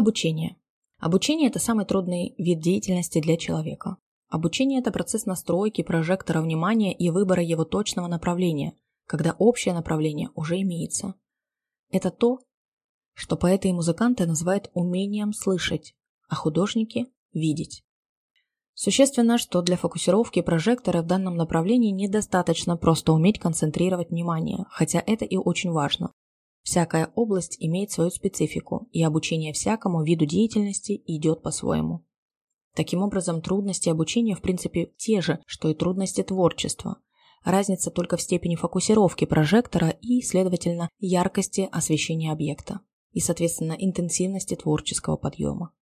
Обучение. Обучение – это самый трудный вид деятельности для человека. Обучение – это процесс настройки прожектора внимания и выбора его точного направления, когда общее направление уже имеется. Это то, что поэты и музыканты называют умением слышать, а художники – видеть. Существенно, что для фокусировки прожектора в данном направлении недостаточно просто уметь концентрировать внимание, хотя это и очень важно. Всякая область имеет свою специфику, и обучение всякому виду деятельности идет по-своему. Таким образом, трудности обучения в принципе те же, что и трудности творчества. Разница только в степени фокусировки прожектора и, следовательно, яркости освещения объекта и, соответственно, интенсивности творческого подъема.